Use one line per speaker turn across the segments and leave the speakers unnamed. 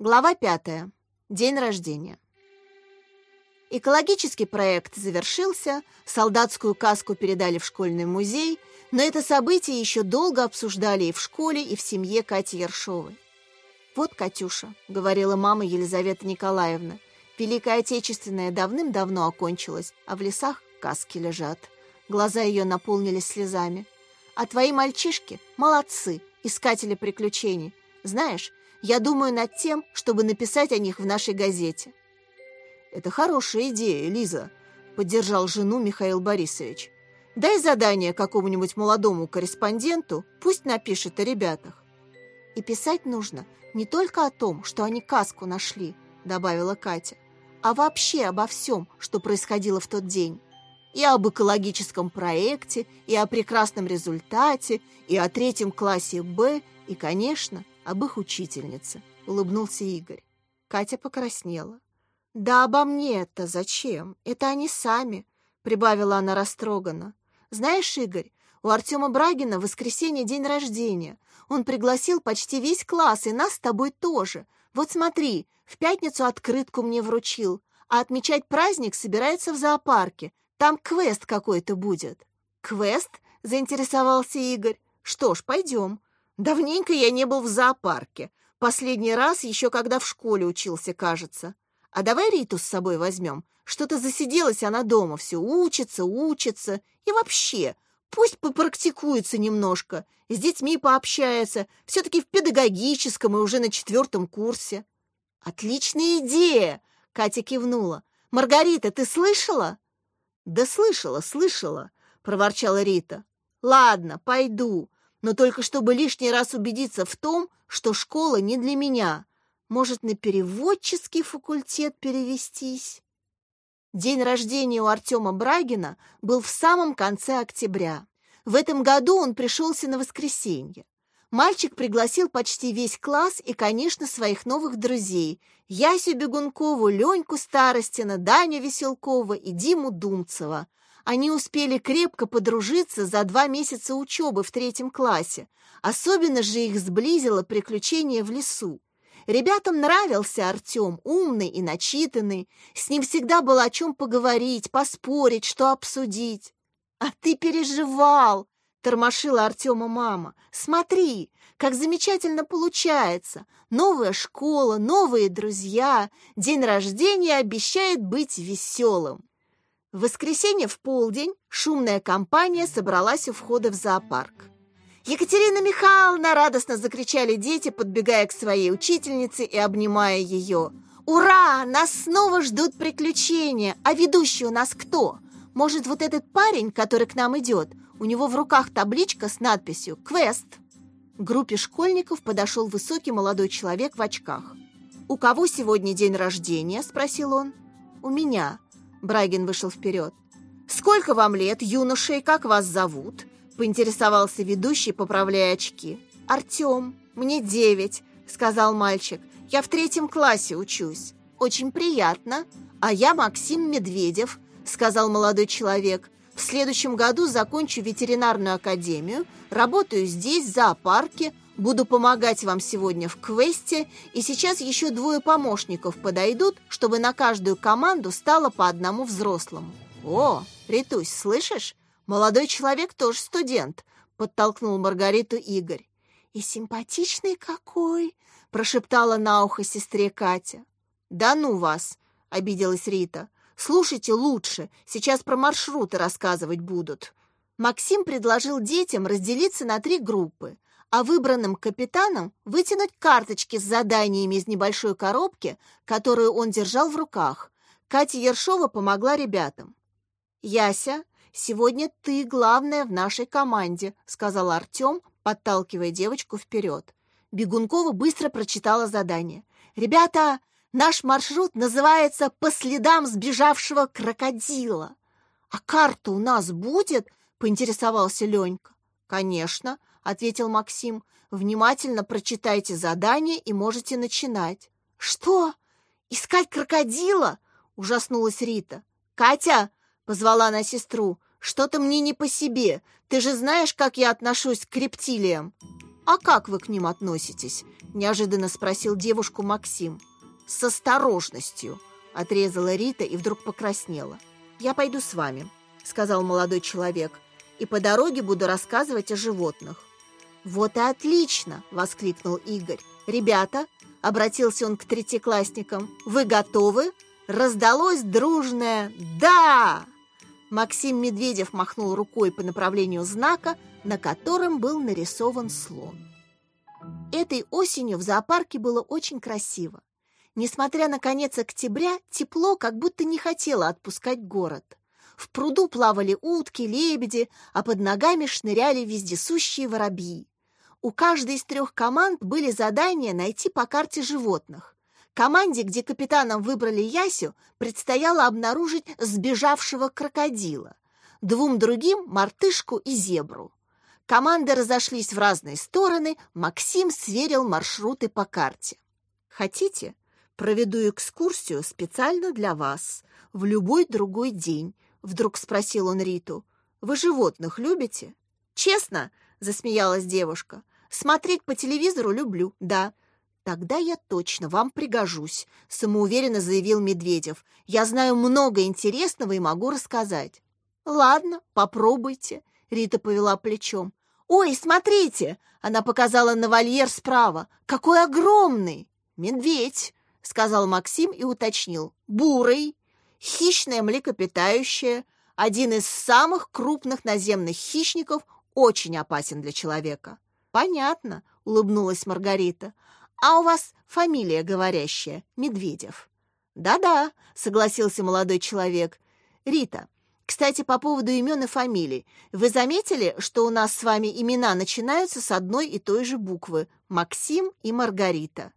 Глава пятая. День рождения. Экологический проект завершился, солдатскую каску передали в школьный музей, но это событие еще долго обсуждали и в школе, и в семье Кати Ершовой. «Вот, Катюша», — говорила мама Елизавета Николаевна, «Великая Отечественная давным-давно окончилась, а в лесах каски лежат». Глаза ее наполнились слезами. «А твои мальчишки молодцы, искатели приключений. Знаешь, я думаю над тем, чтобы написать о них в нашей газете». «Это хорошая идея, Лиза», — поддержал жену Михаил Борисович. «Дай задание какому-нибудь молодому корреспонденту, пусть напишет о ребятах». «И писать нужно не только о том, что они каску нашли», — добавила Катя, «а вообще обо всем, что происходило в тот день. И об экологическом проекте, и о прекрасном результате, и о третьем классе «Б», и, конечно, об их учительнице», — улыбнулся Игорь. Катя покраснела. «Да обо мне-то зачем? Это они сами», — прибавила она растроганно. «Знаешь, Игорь, у Артема Брагина в воскресенье день рождения. Он пригласил почти весь класс, и нас с тобой тоже. Вот смотри, в пятницу открытку мне вручил, а отмечать праздник собирается в зоопарке. Там квест какой-то будет». «Квест?» — заинтересовался Игорь. «Что ж, пойдем. Давненько я не был в зоопарке. Последний раз еще когда в школе учился, кажется. А давай Риту с собой возьмем. Что-то засиделась она дома, все учится, учится. И вообще, пусть попрактикуется немножко, с детьми пообщается, все-таки в педагогическом и уже на четвертом курсе. Отличная идея, Катя кивнула. Маргарита, ты слышала? Да слышала, слышала, проворчала Рита. Ладно, пойду но только чтобы лишний раз убедиться в том, что школа не для меня. Может, на переводческий факультет перевестись? День рождения у Артема Брагина был в самом конце октября. В этом году он пришелся на воскресенье. Мальчик пригласил почти весь класс и, конечно, своих новых друзей – Ясю Бегункову, Леньку Старостина, Даню Веселкова и Диму Думцева – они успели крепко подружиться за два месяца учебы в третьем классе. Особенно же их сблизило приключение в лесу. Ребятам нравился Артем, умный и начитанный. С ним всегда было о чем поговорить, поспорить, что обсудить. «А ты переживал!» — тормошила Артема мама. «Смотри, как замечательно получается! Новая школа, новые друзья. День рождения обещает быть веселым. В воскресенье в полдень шумная компания собралась у входа в зоопарк. «Екатерина Михайловна!» — радостно закричали дети, подбегая к своей учительнице и обнимая ее. «Ура! Нас снова ждут приключения! А ведущий у нас кто? Может, вот этот парень, который к нам идет? У него в руках табличка с надписью «Квест». К группе школьников подошел высокий молодой человек в очках. «У кого сегодня день рождения?» — спросил он. «У меня», Брагин вышел вперед. «Сколько вам лет, юноша, и как вас зовут?» Поинтересовался ведущий, поправляя очки. «Артем, мне девять», — сказал мальчик. «Я в третьем классе учусь. Очень приятно. А я Максим Медведев», — сказал молодой человек. «В следующем году закончу ветеринарную академию, работаю здесь, в зоопарке, Буду помогать вам сегодня в квесте, и сейчас еще двое помощников подойдут, чтобы на каждую команду стало по одному взрослому. О, Ритусь, слышишь? Молодой человек тоже студент, подтолкнул Маргариту Игорь. И симпатичный какой, прошептала на ухо сестре Катя. Да ну вас, обиделась Рита. Слушайте лучше, сейчас про маршруты рассказывать будут. Максим предложил детям разделиться на три группы – а выбранным капитаном вытянуть карточки с заданиями из небольшой коробки, которую он держал в руках. Катя Ершова помогла ребятам. «Яся, сегодня ты главная в нашей команде», — сказал Артем, подталкивая девочку вперед. Бегункова быстро прочитала задание. «Ребята, наш маршрут называется «По следам сбежавшего крокодила». «А карта у нас будет?» — поинтересовался Ленька. «Конечно», — ответил Максим. «Внимательно прочитайте задание и можете начинать». «Что? Искать крокодила?» — ужаснулась Рита. «Катя!» — позвала она сестру. «Что-то мне не по себе. Ты же знаешь, как я отношусь к рептилиям». «А как вы к ним относитесь?» – неожиданно спросил девушку Максим. «С осторожностью», – отрезала Рита и вдруг покраснела. «Я пойду с вами», – сказал молодой человек, «и по дороге буду рассказывать о животных». «Вот и отлично!» – воскликнул Игорь. «Ребята!» – обратился он к третьеклассникам. «Вы готовы?» Раздалось дружное «Да!» Максим Медведев махнул рукой по направлению знака, на котором был нарисован слон. Этой осенью в зоопарке было очень красиво. Несмотря на конец октября, тепло как будто не хотело отпускать город. В пруду плавали утки, лебеди, а под ногами шныряли вездесущие воробьи. У каждой из трех команд были задания найти по карте животных. Команде, где капитаном выбрали Ясю, предстояло обнаружить сбежавшего крокодила. Двум другим – мартышку и зебру. Команды разошлись в разные стороны, Максим сверил маршруты по карте. «Хотите, проведу экскурсию специально для вас, в любой другой день?» — вдруг спросил он Риту. «Вы животных любите?» «Честно?» — засмеялась девушка. «Смотреть по телевизору люблю, да. «Тогда я точно вам пригожусь», — самоуверенно заявил Медведев. «Я знаю много интересного и могу рассказать». «Ладно, попробуйте», — Рита повела плечом. «Ой, смотрите!» — она показала на вольер справа. «Какой огромный!» «Медведь», — сказал Максим и уточнил. «Бурый, хищное млекопитающее, один из самых крупных наземных хищников, очень опасен для человека». «Понятно», — улыбнулась Маргарита. «А у вас фамилия говорящая, Медведев». «Да-да», — согласился молодой человек. «Рита, кстати, по поводу имен и фамилий. Вы заметили, что у нас с вами имена начинаются с одной и той же буквы — Максим и Маргарита?»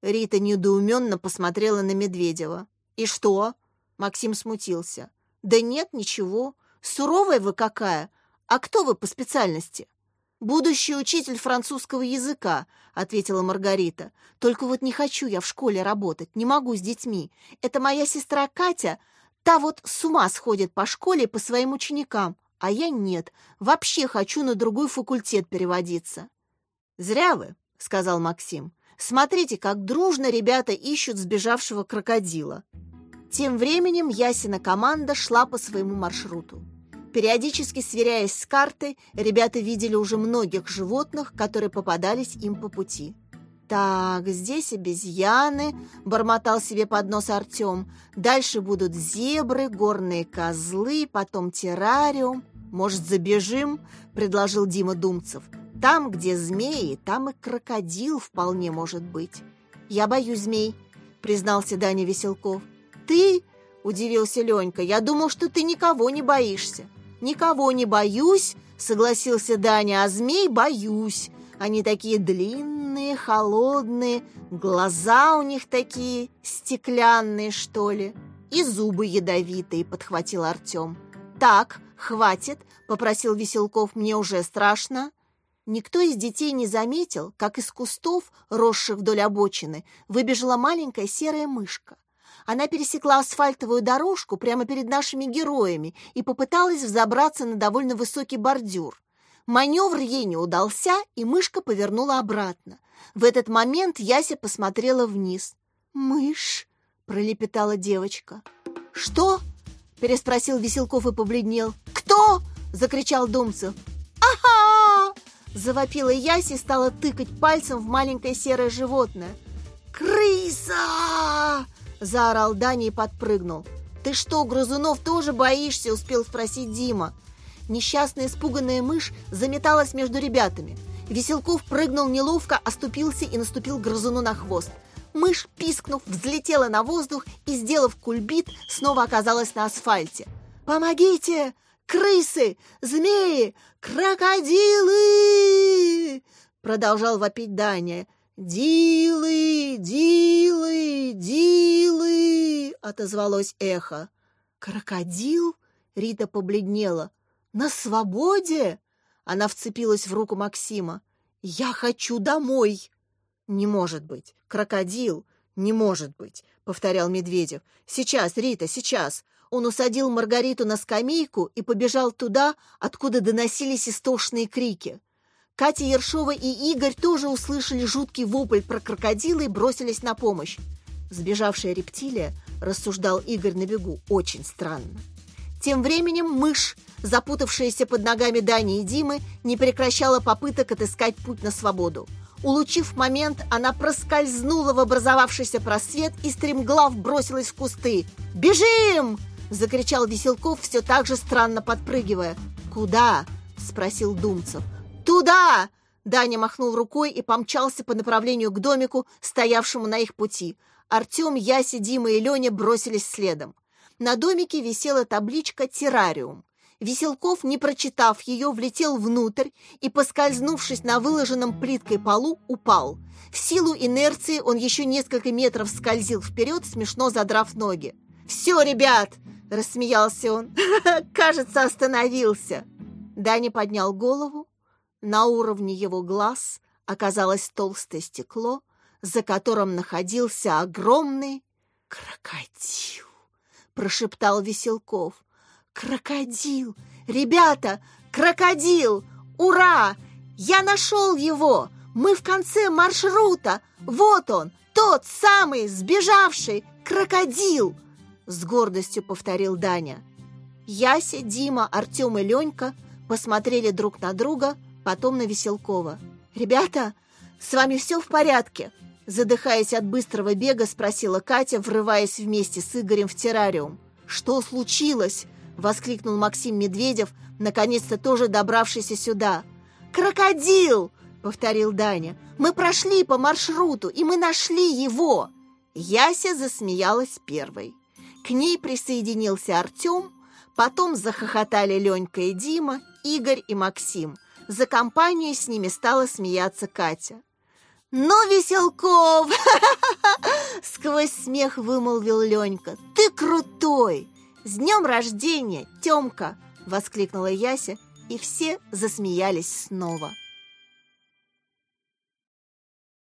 Рита недоуменно посмотрела на Медведева. «И что?» — Максим смутился. «Да нет, ничего. Суровая вы какая. А кто вы по специальности?» «Будущий учитель французского языка», — ответила Маргарита. «Только вот не хочу я в школе работать, не могу с детьми. Это моя сестра Катя, та вот с ума сходит по школе по своим ученикам, а я нет, вообще хочу на другой факультет переводиться». «Зря вы», — сказал Максим. «Смотрите, как дружно ребята ищут сбежавшего крокодила». Тем временем Ясина команда шла по своему маршруту. Периодически сверяясь с картой, ребята видели уже многих животных, которые попадались им по пути. «Так, здесь обезьяны», — бормотал себе под нос Артем. «Дальше будут зебры, горные козлы, потом террариум. Может, забежим?» — предложил Дима Думцев. «Там, где змеи, там и крокодил вполне может быть». «Я боюсь змей», — признался Даня Веселков. «Ты?» — удивился Ленька. «Я думал, что ты никого не боишься». «Никого не боюсь», — согласился Даня, — «а змей боюсь. Они такие длинные, холодные, глаза у них такие стеклянные, что ли, и зубы ядовитые», — подхватил Артем. «Так, хватит», — попросил Веселков, — «мне уже страшно». Никто из детей не заметил, как из кустов, росших вдоль обочины, выбежала маленькая серая мышка. Она пересекла асфальтовую дорожку прямо перед нашими героями и попыталась взобраться на довольно высокий бордюр. Маневр ей не удался, и мышка повернула обратно. В этот момент Яся посмотрела вниз. «Мышь!» — пролепетала девочка. «Что?» — переспросил Веселков и побледнел. «Кто?» — закричал Думцев. «Ага!» — завопила Яся и стала тыкать пальцем в маленькое серое животное. «Крыса!» — заорал Даня и подпрыгнул. «Ты что, грызунов тоже боишься?» — успел спросить Дима. Несчастная испуганная мышь заметалась между ребятами. Веселков прыгнул неловко, оступился и наступил грызуну на хвост. Мышь, пискнув, взлетела на воздух и, сделав кульбит, снова оказалась на асфальте. «Помогите! Крысы! Змеи! Крокодилы!» Продолжал вопить Даня. «Дилы! Дилы! Дилы!» — отозвалось эхо. «Крокодил?» — Рита побледнела. «На свободе?» Она вцепилась в руку Максима. «Я хочу домой!» «Не может быть! Крокодил! Не может быть!» — повторял Медведев. «Сейчас, Рита, сейчас!» Он усадил Маргариту на скамейку и побежал туда, откуда доносились истошные крики. Катя Ершова и Игорь тоже услышали жуткий вопль про крокодила и бросились на помощь. Сбежавшая рептилия, рассуждал Игорь на бегу, очень странно. Тем временем мышь, запутавшаяся под ногами Дани и Димы, не прекращала попыток отыскать путь на свободу. Улучив момент, она проскользнула в образовавшийся просвет и стремглав бросилась в кусты. «Бежим!» – закричал Веселков, все так же странно подпрыгивая. «Куда?» – спросил Думцев. «Туда!» Даня махнул рукой и помчался по направлению к домику, стоявшему на их пути. Артем, Яся, Дима и Леня бросились следом. На домике висела табличка «Террариум». Веселков, не прочитав ее, влетел внутрь и, поскользнувшись на выложенном плиткой полу, упал. В силу инерции он еще несколько метров скользил вперед, смешно задрав ноги. «Все, ребят!» – рассмеялся он. «Кажется, остановился!» Даня поднял голову. На уровне его глаз оказалось толстое стекло, за которым находился огромный крокодил, прошептал Веселков. «Крокодил! Ребята, крокодил! Ура! Я нашел его! Мы в конце маршрута! Вот он, тот самый сбежавший крокодил!» С гордостью повторил Даня. Яся, Дима, Артем и Ленька посмотрели друг на друга, потом на Веселкова. «Ребята, с вами все в порядке?» Задыхаясь от быстрого бега, спросила Катя, врываясь вместе с Игорем в террариум. «Что случилось?» – воскликнул Максим Медведев, наконец-то тоже добравшийся сюда. «Крокодил!» – повторил Даня. «Мы прошли по маршруту, и мы нашли его!» Яся засмеялась первой. К ней присоединился Артем, потом захохотали Ленька и Дима, Игорь и Максим. За компанию с ними стала смеяться Катя. «Ну, Веселков!» Сквозь смех вымолвил Ленька. «Ты крутой! С днем рождения, Темка!» Воскликнула Яся, и все засмеялись снова.